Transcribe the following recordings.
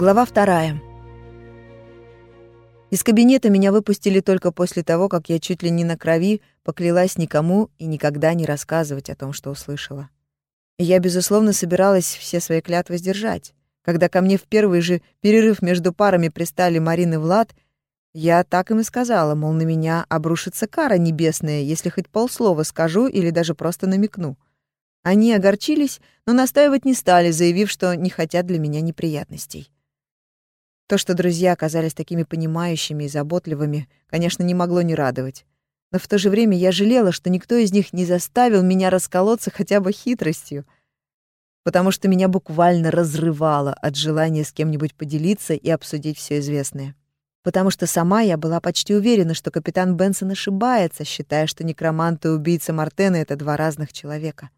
Глава вторая. Из кабинета меня выпустили только после того, как я чуть ли не на крови поклялась никому и никогда не рассказывать о том, что услышала. И я, безусловно, собиралась все свои клятвы сдержать. Когда ко мне в первый же перерыв между парами пристали Марин и Влад, я так им и сказала, мол, на меня обрушится кара небесная, если хоть полслова скажу или даже просто намекну. Они огорчились, но настаивать не стали, заявив, что не хотят для меня неприятностей. То, что друзья оказались такими понимающими и заботливыми, конечно, не могло не радовать. Но в то же время я жалела, что никто из них не заставил меня расколоться хотя бы хитростью, потому что меня буквально разрывало от желания с кем-нибудь поделиться и обсудить все известное. Потому что сама я была почти уверена, что капитан Бенсон ошибается, считая, что некромант и убийца Мартена — это два разных человека.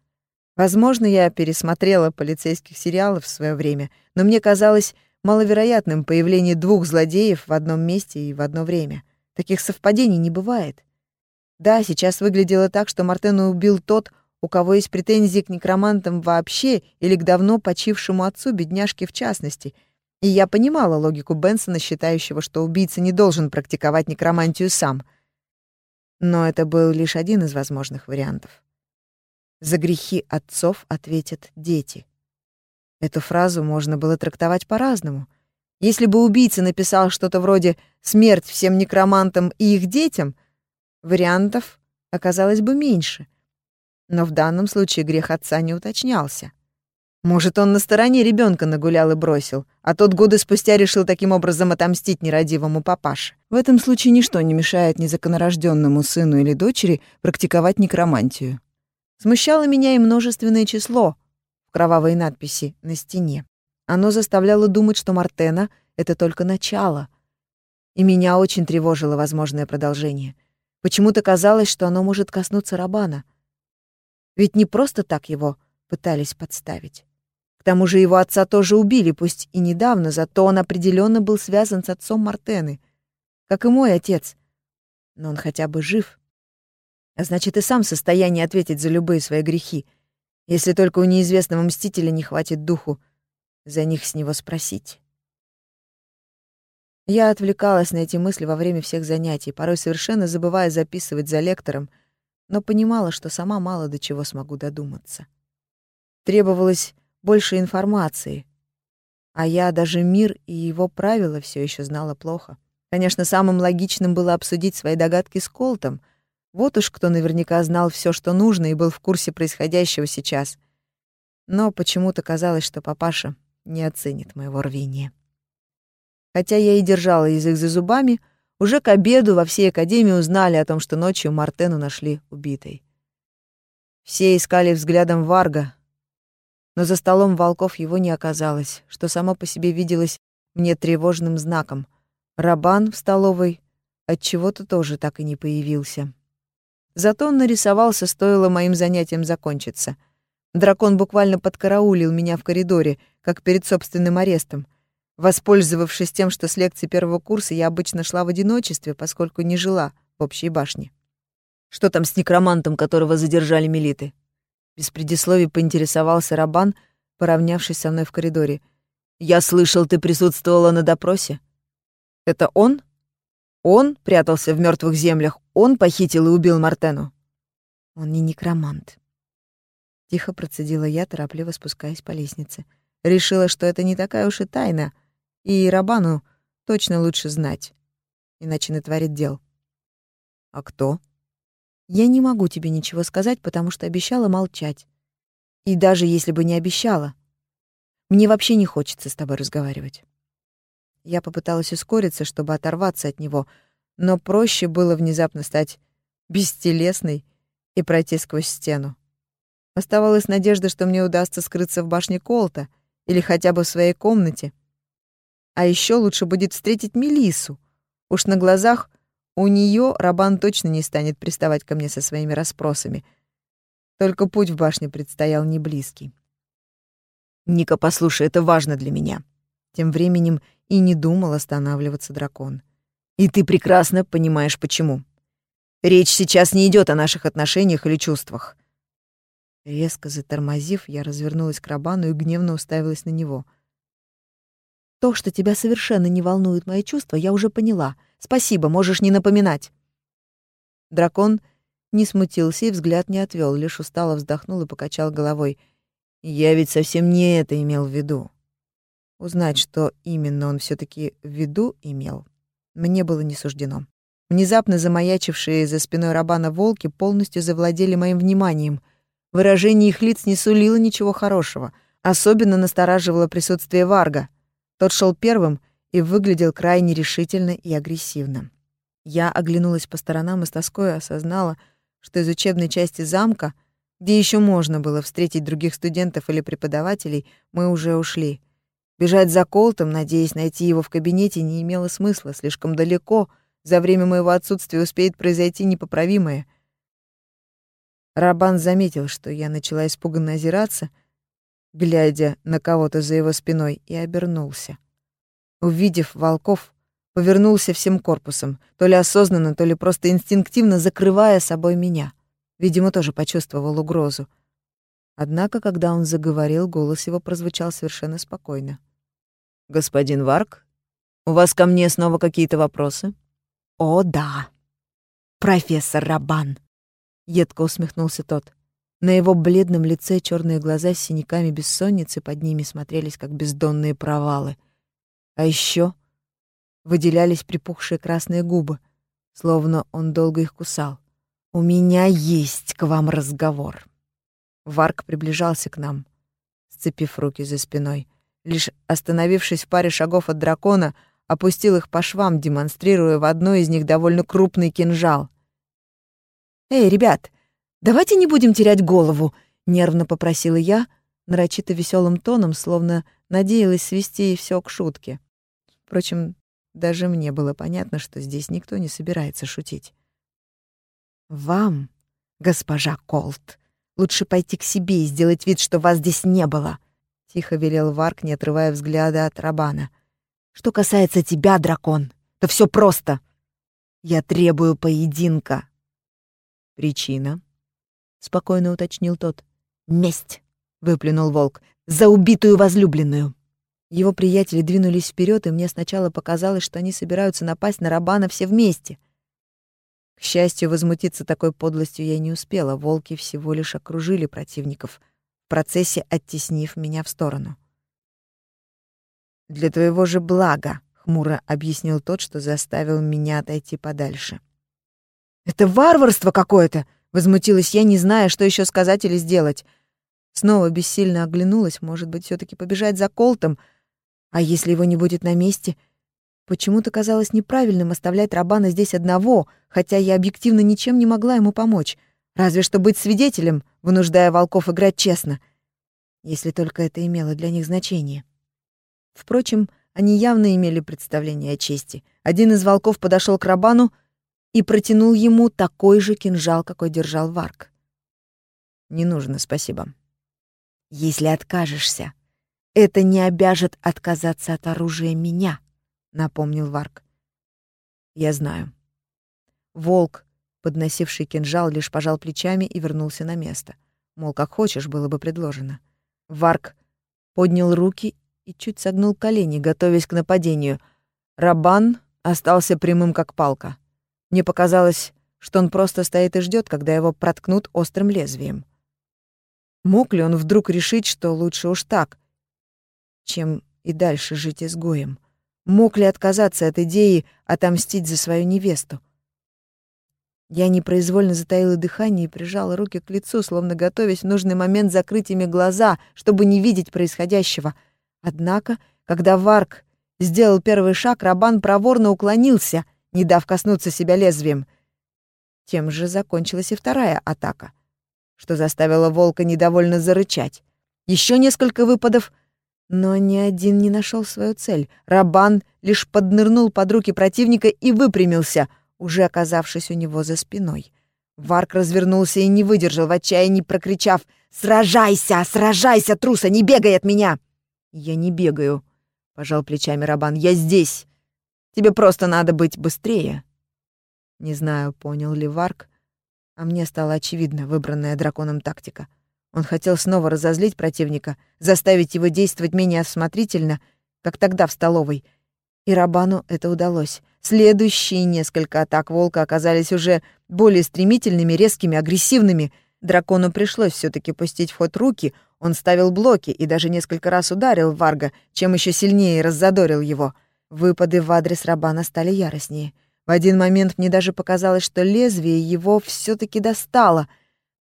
Возможно, я пересмотрела полицейских сериалов в свое время, но мне казалось, маловероятным появление двух злодеев в одном месте и в одно время. Таких совпадений не бывает. Да, сейчас выглядело так, что Мартена убил тот, у кого есть претензии к некромантам вообще или к давно почившему отцу, бедняжке в частности. И я понимала логику Бенсона, считающего, что убийца не должен практиковать некромантию сам. Но это был лишь один из возможных вариантов. За грехи отцов ответят дети — Эту фразу можно было трактовать по-разному. Если бы убийца написал что-то вроде «смерть всем некромантам и их детям», вариантов оказалось бы меньше. Но в данном случае грех отца не уточнялся. Может, он на стороне ребенка нагулял и бросил, а тот годы спустя решил таким образом отомстить нерадивому папаше. В этом случае ничто не мешает незаконорожденному сыну или дочери практиковать некромантию. Смущало меня и множественное число, кровавые надписи на стене. Оно заставляло думать, что Мартена — это только начало. И меня очень тревожило возможное продолжение. Почему-то казалось, что оно может коснуться Рабана. Ведь не просто так его пытались подставить. К тому же его отца тоже убили, пусть и недавно, зато он определенно был связан с отцом Мартены, как и мой отец. Но он хотя бы жив. А значит, и сам в состоянии ответить за любые свои грехи — если только у неизвестного мстителя не хватит духу за них с него спросить. Я отвлекалась на эти мысли во время всех занятий, порой совершенно забывая записывать за лектором, но понимала, что сама мало до чего смогу додуматься. Требовалось больше информации, а я даже мир и его правила все еще знала плохо. Конечно, самым логичным было обсудить свои догадки с Колтом — вот уж кто наверняка знал все, что нужно, и был в курсе происходящего сейчас. Но почему-то казалось, что папаша не оценит моего рвения. Хотя я и держала язык за зубами, уже к обеду во всей академии узнали о том, что ночью Мартену нашли убитой. Все искали взглядом Варга, но за столом волков его не оказалось, что само по себе виделось мне тревожным знаком. Рабан в столовой от чего то тоже так и не появился. Зато он нарисовался, стоило моим занятиям закончиться. Дракон буквально подкараулил меня в коридоре, как перед собственным арестом. Воспользовавшись тем, что с лекции первого курса я обычно шла в одиночестве, поскольку не жила в общей башне. «Что там с некромантом, которого задержали милиты?» Без предисловий поинтересовался Рабан, поравнявшись со мной в коридоре. «Я слышал, ты присутствовала на допросе. Это он?» Он прятался в мертвых землях, он похитил и убил Мартену. Он не некромант. Тихо процедила я, торопливо спускаясь по лестнице. Решила, что это не такая уж и тайна, и Рабану точно лучше знать, иначе натворит дел. А кто? Я не могу тебе ничего сказать, потому что обещала молчать. И даже если бы не обещала, мне вообще не хочется с тобой разговаривать. Я попыталась ускориться, чтобы оторваться от него, но проще было внезапно стать бестелесной и пройти сквозь стену. Оставалась надежда, что мне удастся скрыться в башне Колта или хотя бы в своей комнате. А еще лучше будет встретить Мелису. Уж на глазах у нее Рабан точно не станет приставать ко мне со своими расспросами. Только путь в башне предстоял не близкий. «Ника, послушай, это важно для меня». Тем временем и не думал останавливаться дракон. И ты прекрасно понимаешь, почему. Речь сейчас не идет о наших отношениях или чувствах. Резко затормозив, я развернулась к Рабану и гневно уставилась на него. То, что тебя совершенно не волнуют мои чувства, я уже поняла. Спасибо, можешь не напоминать. Дракон не смутился и взгляд не отвел, лишь устало вздохнул и покачал головой. Я ведь совсем не это имел в виду. Узнать, что именно он все таки в виду имел, мне было не суждено. Внезапно замаячившие за спиной Рабана волки полностью завладели моим вниманием. Выражение их лиц не сулило ничего хорошего. Особенно настораживало присутствие Варга. Тот шел первым и выглядел крайне решительно и агрессивно. Я оглянулась по сторонам и с тоской осознала, что из учебной части замка, где еще можно было встретить других студентов или преподавателей, мы уже ушли. Бежать за Колтом, надеясь найти его в кабинете, не имело смысла, слишком далеко — за время моего отсутствия успеет произойти непоправимое. Рабан заметил, что я начала испуганно озираться, глядя на кого-то за его спиной, и обернулся. Увидев волков, повернулся всем корпусом, то ли осознанно, то ли просто инстинктивно закрывая собой меня. Видимо, тоже почувствовал угрозу. Однако, когда он заговорил, голос его прозвучал совершенно спокойно. «Господин Варк, у вас ко мне снова какие-то вопросы?» «О, да, профессор Рабан!» — едко усмехнулся тот. На его бледном лице черные глаза с синяками бессонницы под ними смотрелись, как бездонные провалы. А еще выделялись припухшие красные губы, словно он долго их кусал. «У меня есть к вам разговор». Варк приближался к нам, сцепив руки за спиной. Лишь остановившись в паре шагов от дракона, опустил их по швам, демонстрируя в одной из них довольно крупный кинжал. «Эй, ребят, давайте не будем терять голову», — нервно попросила я, нарочито веселым тоном, словно надеялась свести все к шутке. Впрочем, даже мне было понятно, что здесь никто не собирается шутить. «Вам, госпожа Колт, лучше пойти к себе и сделать вид, что вас здесь не было», — тихо велел Варк, не отрывая взгляда от Рабана. — что касается тебя, дракон, то все просто. Я требую поединка. Причина? Спокойно уточнил тот. Месть, выплюнул волк, за убитую возлюбленную. Его приятели двинулись вперед, и мне сначала показалось, что они собираются напасть на Рабана все вместе. К счастью, возмутиться такой подлостью я не успела. Волки всего лишь окружили противников, в процессе оттеснив меня в сторону. Для твоего же блага, хмуро объяснил тот, что заставил меня отойти подальше. Это варварство какое-то, возмутилась я, не зная, что еще сказать или сделать. Снова бессильно оглянулась, может быть, все таки побежать за Колтом, а если его не будет на месте? Почему-то казалось неправильным оставлять Рабана здесь одного, хотя я объективно ничем не могла ему помочь, разве что быть свидетелем, вынуждая волков играть честно, если только это имело для них значение. Впрочем, они явно имели представление о чести. Один из волков подошел к Рабану и протянул ему такой же кинжал, какой держал Варк. «Не нужно, спасибо». «Если откажешься, это не обяжет отказаться от оружия меня», — напомнил Варк. «Я знаю». Волк, подносивший кинжал, лишь пожал плечами и вернулся на место. Мол, как хочешь, было бы предложено. Варк поднял руки и чуть согнул колени, готовясь к нападению. Рабан остался прямым, как палка. Мне показалось, что он просто стоит и ждет, когда его проткнут острым лезвием. Мог ли он вдруг решить, что лучше уж так, чем и дальше жить изгоем? Мог ли отказаться от идеи отомстить за свою невесту? Я непроизвольно затаила дыхание и прижала руки к лицу, словно готовясь в нужный момент закрыть ими глаза, чтобы не видеть происходящего — Однако, когда Варк сделал первый шаг, Рабан проворно уклонился, не дав коснуться себя лезвием. Тем же закончилась и вторая атака, что заставило волка недовольно зарычать. Еще несколько выпадов, но ни один не нашел свою цель. Рабан лишь поднырнул под руки противника и выпрямился, уже оказавшись у него за спиной. Варк развернулся и не выдержал в отчаянии, прокричав «Сражайся! Сражайся, труса! Не бегай от меня!» «Я не бегаю», — пожал плечами Рабан. «Я здесь. Тебе просто надо быть быстрее». Не знаю, понял ли Варк, а мне стало очевидно выбранная драконом тактика. Он хотел снова разозлить противника, заставить его действовать менее осмотрительно как тогда в столовой. И Рабану это удалось. Следующие несколько атак волка оказались уже более стремительными, резкими, агрессивными. Дракону пришлось все таки пустить в ход руки, он ставил блоки и даже несколько раз ударил Варга, чем еще сильнее раззадорил его. Выпады в адрес Рабана стали яростнее. В один момент мне даже показалось, что лезвие его все таки достало,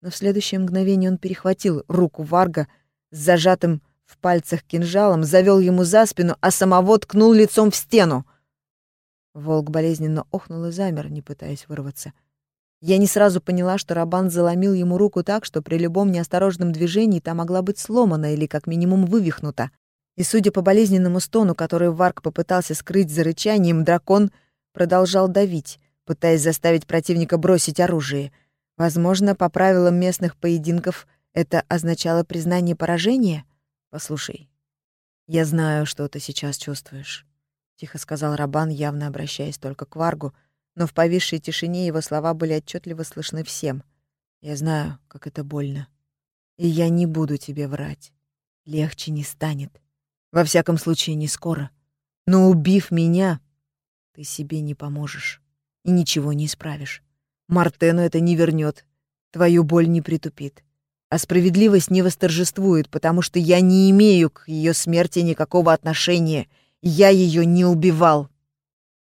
но в следующее мгновение он перехватил руку Варга с зажатым в пальцах кинжалом, завел ему за спину, а самого ткнул лицом в стену. Волк болезненно охнул и замер, не пытаясь вырваться. Я не сразу поняла, что Рабан заломил ему руку так, что при любом неосторожном движении та могла быть сломана или как минимум вывихнута. И судя по болезненному стону, который Варк попытался скрыть за рычанием, дракон продолжал давить, пытаясь заставить противника бросить оружие. Возможно, по правилам местных поединков это означало признание поражения? «Послушай, я знаю, что ты сейчас чувствуешь», — тихо сказал Рабан, явно обращаясь только к Варгу, но в повисшей тишине его слова были отчетливо слышны всем. «Я знаю, как это больно. И я не буду тебе врать. Легче не станет. Во всяком случае, не скоро. Но убив меня, ты себе не поможешь и ничего не исправишь. Мартену это не вернет, твою боль не притупит а справедливость не восторжествует, потому что я не имею к ее смерти никакого отношения. Я ее не убивал.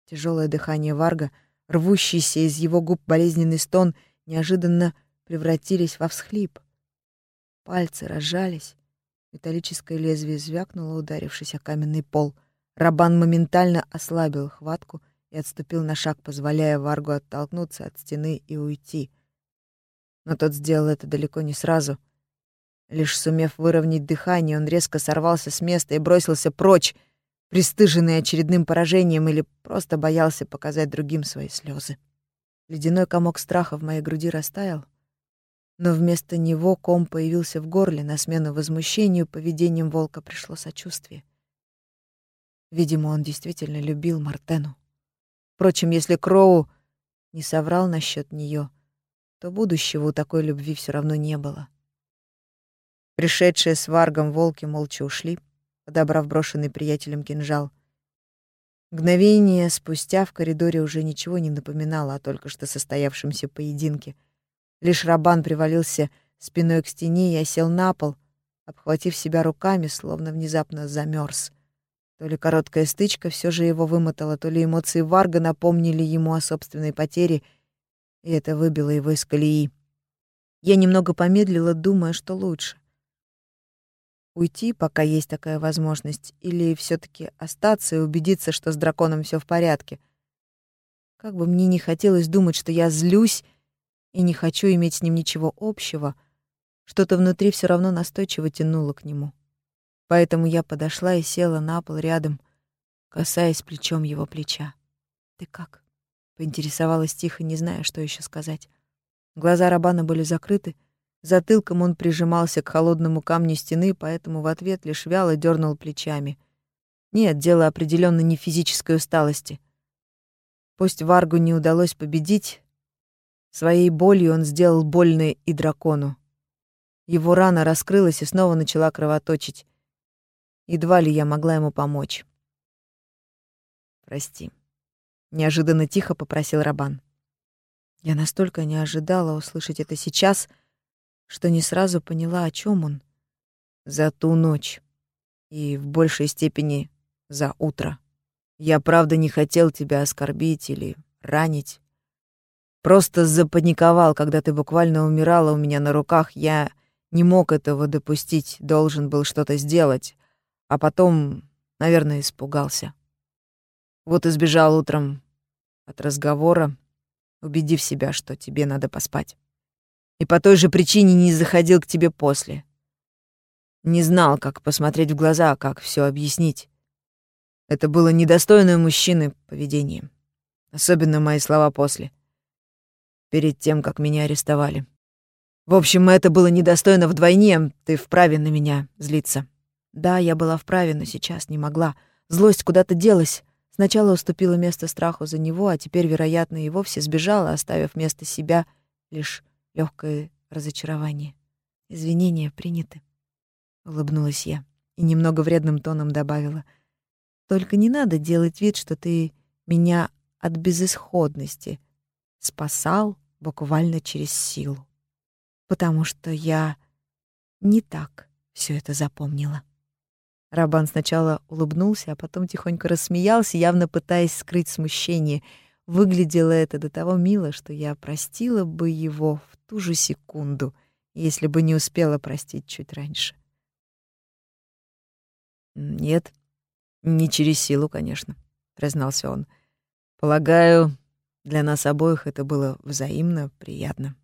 Тяжелое дыхание Варга, рвущийся из его губ болезненный стон, неожиданно превратились во всхлип. Пальцы разжались, металлическое лезвие звякнуло, ударившись о каменный пол. Рабан моментально ослабил хватку и отступил на шаг, позволяя Варгу оттолкнуться от стены и уйти — но тот сделал это далеко не сразу. Лишь сумев выровнять дыхание, он резко сорвался с места и бросился прочь, пристыженный очередным поражением или просто боялся показать другим свои слезы. Ледяной комок страха в моей груди растаял, но вместо него ком появился в горле, на смену возмущению поведением волка пришло сочувствие. Видимо, он действительно любил Мартену. Впрочем, если Кроу не соврал насчет нее, то будущего у такой любви все равно не было. Пришедшие с Варгом волки молча ушли, подобрав брошенный приятелем кинжал. Мгновение спустя в коридоре уже ничего не напоминало о только что состоявшемся поединке. Лишь Рабан привалился спиной к стене и осел на пол, обхватив себя руками, словно внезапно замерз. То ли короткая стычка все же его вымотала, то ли эмоции Варга напомнили ему о собственной потере — и это выбило его из колеи. Я немного помедлила, думая, что лучше. Уйти, пока есть такая возможность, или все таки остаться и убедиться, что с драконом все в порядке. Как бы мне не хотелось думать, что я злюсь и не хочу иметь с ним ничего общего, что-то внутри все равно настойчиво тянуло к нему. Поэтому я подошла и села на пол рядом, касаясь плечом его плеча. «Ты как?» Поинтересовалась тихо, не зная, что еще сказать. Глаза Рабана были закрыты. Затылком он прижимался к холодному камню стены, поэтому в ответ лишь вяло дернул плечами. Нет, дело определенно не физической усталости. Пусть Варгу не удалось победить, своей болью он сделал больно и дракону. Его рана раскрылась и снова начала кровоточить. Едва ли я могла ему помочь. Прости. Неожиданно тихо попросил Рабан. Я настолько не ожидала услышать это сейчас, что не сразу поняла, о чем он. За ту ночь. И в большей степени за утро. Я правда не хотел тебя оскорбить или ранить. Просто запаниковал, когда ты буквально умирала у меня на руках. Я не мог этого допустить, должен был что-то сделать. А потом, наверное, испугался. Вот и сбежал утром от разговора, убедив себя, что тебе надо поспать. И по той же причине не заходил к тебе после. Не знал, как посмотреть в глаза, как все объяснить. Это было недостойное мужчины поведение. Особенно мои слова после. Перед тем, как меня арестовали. В общем, это было недостойно вдвойне. Ты вправе на меня злиться. Да, я была вправе, но сейчас не могла. Злость куда-то делась. Сначала уступила место страху за него, а теперь, вероятно, и вовсе сбежала, оставив вместо себя лишь легкое разочарование. Извинения приняты. Улыбнулась я и немного вредным тоном добавила. Только не надо делать вид, что ты меня от безысходности спасал буквально через силу. Потому что я не так все это запомнила. Рабан сначала улыбнулся, а потом тихонько рассмеялся, явно пытаясь скрыть смущение. Выглядело это до того мило, что я простила бы его в ту же секунду, если бы не успела простить чуть раньше. «Нет, не через силу, конечно», — признался он. «Полагаю, для нас обоих это было взаимно приятно.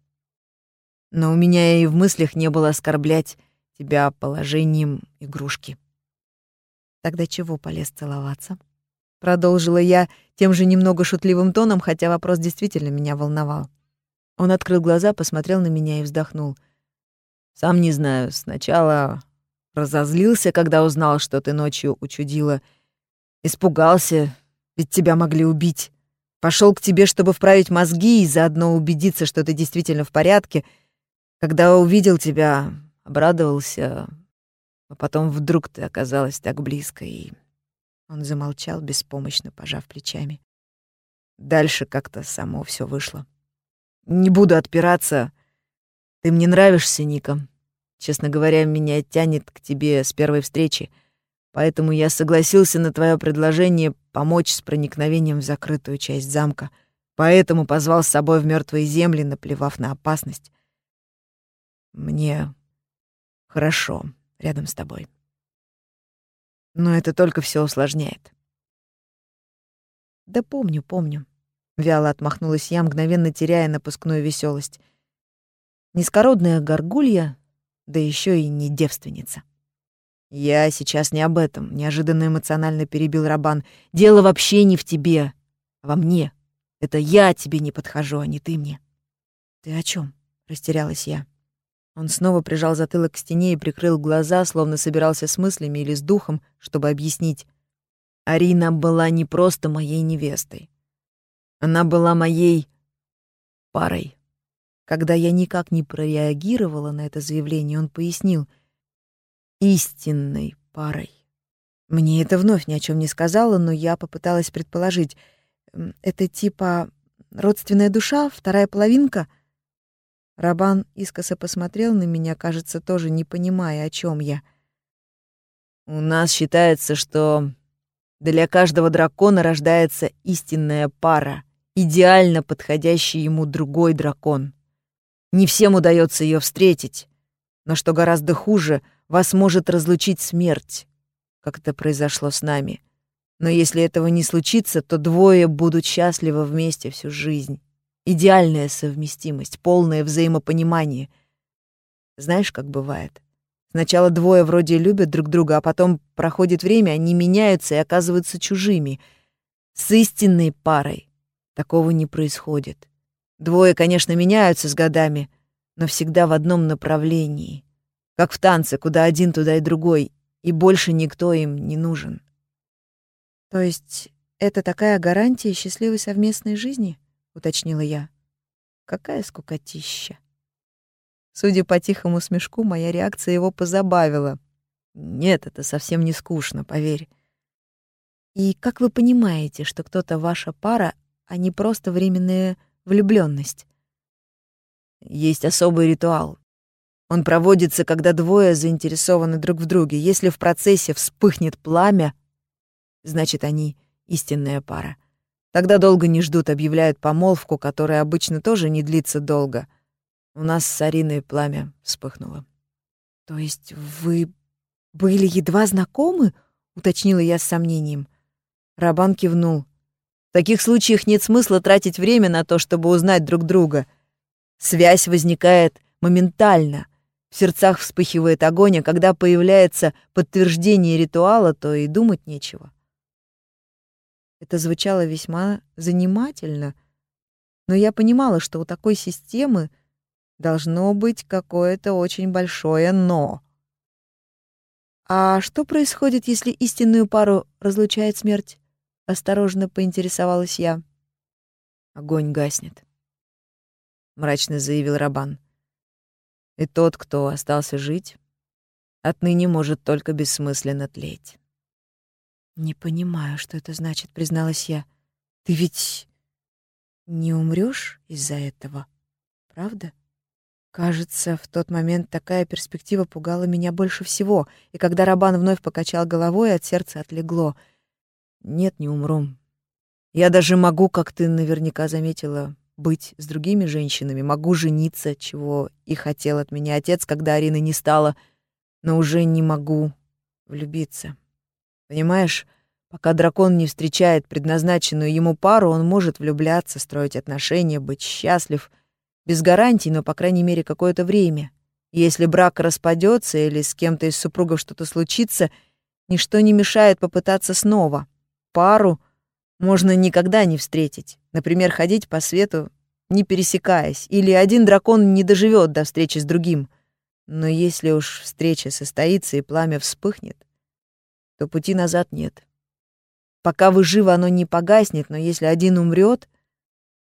Но у меня и в мыслях не было оскорблять тебя положением игрушки». Тогда чего полез целоваться? Продолжила я тем же немного шутливым тоном, хотя вопрос действительно меня волновал. Он открыл глаза, посмотрел на меня и вздохнул. «Сам не знаю. Сначала разозлился, когда узнал, что ты ночью учудила. Испугался, ведь тебя могли убить. Пошел к тебе, чтобы вправить мозги и заодно убедиться, что ты действительно в порядке. Когда увидел тебя, обрадовался, а потом вдруг ты оказалась так близко, и... Он замолчал, беспомощно пожав плечами. Дальше как-то само все вышло. Не буду отпираться. Ты мне нравишься, Ника. Честно говоря, меня тянет к тебе с первой встречи. Поэтому я согласился на твое предложение помочь с проникновением в закрытую часть замка. Поэтому позвал с собой в мертвые земли, наплевав на опасность. Мне хорошо рядом с тобой. Но это только все усложняет. Да помню, помню. Вяло отмахнулась я, мгновенно теряя напускную веселость. Низкородная горгулья, да еще и не девственница. Я сейчас не об этом, неожиданно эмоционально перебил Рабан. Дело вообще не в тебе, а во мне. Это я тебе не подхожу, а не ты мне. Ты о чем? растерялась я. Он снова прижал затылок к стене и прикрыл глаза, словно собирался с мыслями или с духом, чтобы объяснить. Арина была не просто моей невестой. Она была моей парой. Когда я никак не прореагировала на это заявление, он пояснил истинной парой. Мне это вновь ни о чем не сказала, но я попыталась предположить. Это типа родственная душа, вторая половинка — Рабан искоса посмотрел на меня, кажется, тоже не понимая, о чем я. «У нас считается, что для каждого дракона рождается истинная пара, идеально подходящий ему другой дракон. Не всем удается ее встретить, но что гораздо хуже, вас может разлучить смерть, как это произошло с нами. Но если этого не случится, то двое будут счастливы вместе всю жизнь. Идеальная совместимость, полное взаимопонимание. Знаешь, как бывает? Сначала двое вроде любят друг друга, а потом проходит время, они меняются и оказываются чужими. С истинной парой такого не происходит. Двое, конечно, меняются с годами, но всегда в одном направлении. Как в танце, куда один, туда и другой, и больше никто им не нужен. То есть это такая гарантия счастливой совместной жизни? Уточнила я. Какая скукотища. Судя по тихому смешку, моя реакция его позабавила. Нет, это совсем не скучно, поверь. И как вы понимаете, что кто-то ваша пара, а не просто временная влюбленность? Есть особый ритуал. Он проводится, когда двое заинтересованы друг в друге. Если в процессе вспыхнет пламя, значит, они истинная пара. Тогда долго не ждут, объявляют помолвку, которая обычно тоже не длится долго. У нас с Ариной пламя вспыхнуло. «То есть вы были едва знакомы?» — уточнила я с сомнением. Рабан кивнул. «В таких случаях нет смысла тратить время на то, чтобы узнать друг друга. Связь возникает моментально. В сердцах вспыхивает огонь, а когда появляется подтверждение ритуала, то и думать нечего. Это звучало весьма занимательно, но я понимала, что у такой системы должно быть какое-то очень большое «но». «А что происходит, если истинную пару разлучает смерть?» — осторожно поинтересовалась я. «Огонь гаснет», — мрачно заявил Рабан. «И тот, кто остался жить, отныне может только бессмысленно тлеть». «Не понимаю, что это значит», — призналась я. «Ты ведь не умрёшь из-за этого, правда?» Кажется, в тот момент такая перспектива пугала меня больше всего, и когда Рабан вновь покачал головой, от сердца отлегло. «Нет, не умру. Я даже могу, как ты наверняка заметила, быть с другими женщинами, могу жениться, чего и хотел от меня отец, когда Арины не стало, но уже не могу влюбиться. Понимаешь, пока дракон не встречает предназначенную ему пару, он может влюбляться, строить отношения, быть счастлив, без гарантий, но, по крайней мере, какое-то время. Если брак распадется или с кем-то из супругов что-то случится, ничто не мешает попытаться снова. Пару можно никогда не встретить. Например, ходить по свету, не пересекаясь, или один дракон не доживет до встречи с другим. Но если уж встреча состоится и пламя вспыхнет, то пути назад нет. Пока вы живы, оно не погаснет, но если один умрет,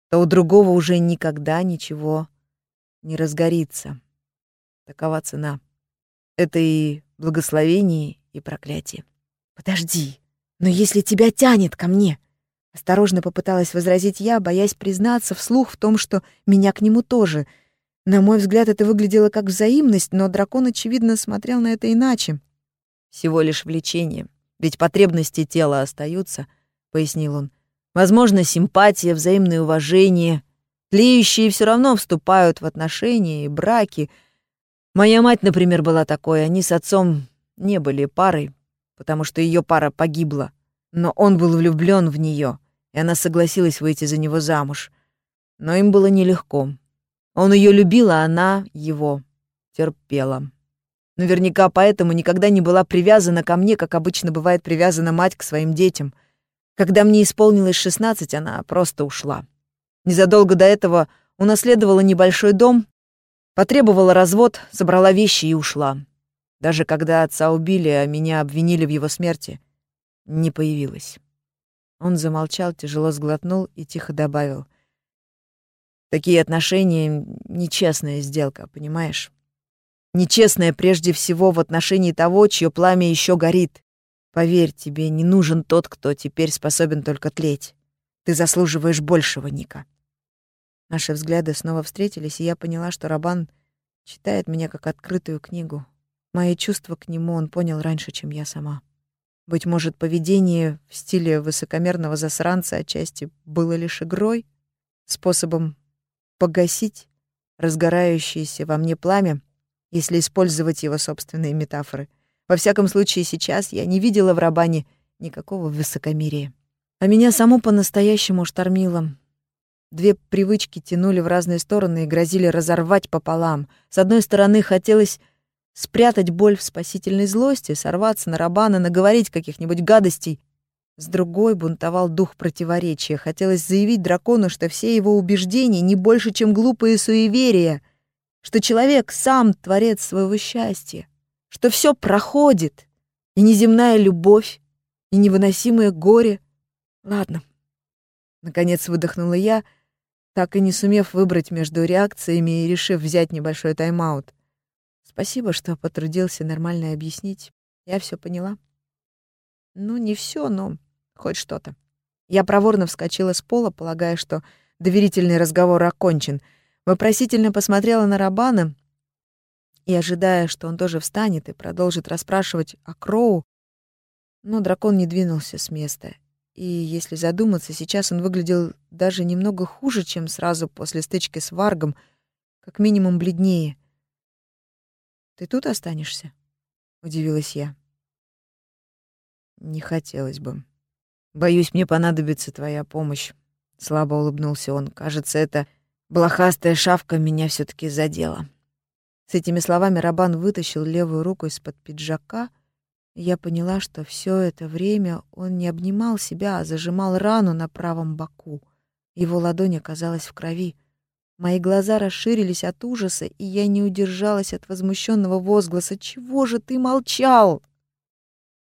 то у другого уже никогда ничего не разгорится. Такова цена. Это и благословение, и проклятие. Подожди, но если тебя тянет ко мне, Осторожно попыталась возразить я, боясь признаться вслух в том, что меня к нему тоже. На мой взгляд, это выглядело как взаимность, но дракон, очевидно, смотрел на это иначе. «Всего лишь влечение, ведь потребности тела остаются», — пояснил он. «Возможно, симпатия, взаимное уважение. Тлеющие все равно вступают в отношения и браки. Моя мать, например, была такой, они с отцом не были парой, потому что ее пара погибла, но он был влюблен в нее и она согласилась выйти за него замуж. Но им было нелегко. Он ее любил, а она его терпела. Наверняка поэтому никогда не была привязана ко мне, как обычно бывает привязана мать к своим детям. Когда мне исполнилось 16, она просто ушла. Незадолго до этого унаследовала небольшой дом, потребовала развод, собрала вещи и ушла. Даже когда отца убили, а меня обвинили в его смерти, не появилась. Он замолчал, тяжело сглотнул и тихо добавил. «Такие отношения — нечестная сделка, понимаешь? Нечестная прежде всего в отношении того, чье пламя еще горит. Поверь, тебе не нужен тот, кто теперь способен только тлеть. Ты заслуживаешь большего, Ника». Наши взгляды снова встретились, и я поняла, что Рабан читает меня как открытую книгу. Мои чувства к нему он понял раньше, чем я сама. Быть может, поведение в стиле высокомерного засранца отчасти было лишь игрой, способом погасить разгорающееся во мне пламя, если использовать его собственные метафоры. Во всяком случае, сейчас я не видела в Рабане никакого высокомерия. А меня саму по-настоящему штормило. Две привычки тянули в разные стороны и грозили разорвать пополам. С одной стороны, хотелось спрятать боль в спасительной злости, сорваться на Рабана, наговорить каких-нибудь гадостей. С другой бунтовал дух противоречия. Хотелось заявить дракону, что все его убеждения не больше, чем глупые суеверия, что человек сам творец своего счастья, что все проходит, и неземная любовь, и невыносимое горе. Ладно. Наконец выдохнула я, так и не сумев выбрать между реакциями и решив взять небольшой тайм-аут. Спасибо, что потрудился нормально объяснить. Я все поняла. Ну, не все, но хоть что-то. Я проворно вскочила с пола, полагая, что доверительный разговор окончен. Вопросительно посмотрела на Рабана и, ожидая, что он тоже встанет и продолжит расспрашивать о Кроу, но дракон не двинулся с места. И, если задуматься, сейчас он выглядел даже немного хуже, чем сразу после стычки с Варгом, как минимум бледнее — ты тут останешься? Удивилась я. Не хотелось бы. Боюсь, мне понадобится твоя помощь. Слабо улыбнулся он. Кажется, эта блохастая шавка меня все таки задела. С этими словами Рабан вытащил левую руку из-под пиджака, я поняла, что все это время он не обнимал себя, а зажимал рану на правом боку. Его ладонь оказалась в крови. Мои глаза расширились от ужаса, и я не удержалась от возмущенного возгласа. «Чего же ты молчал?»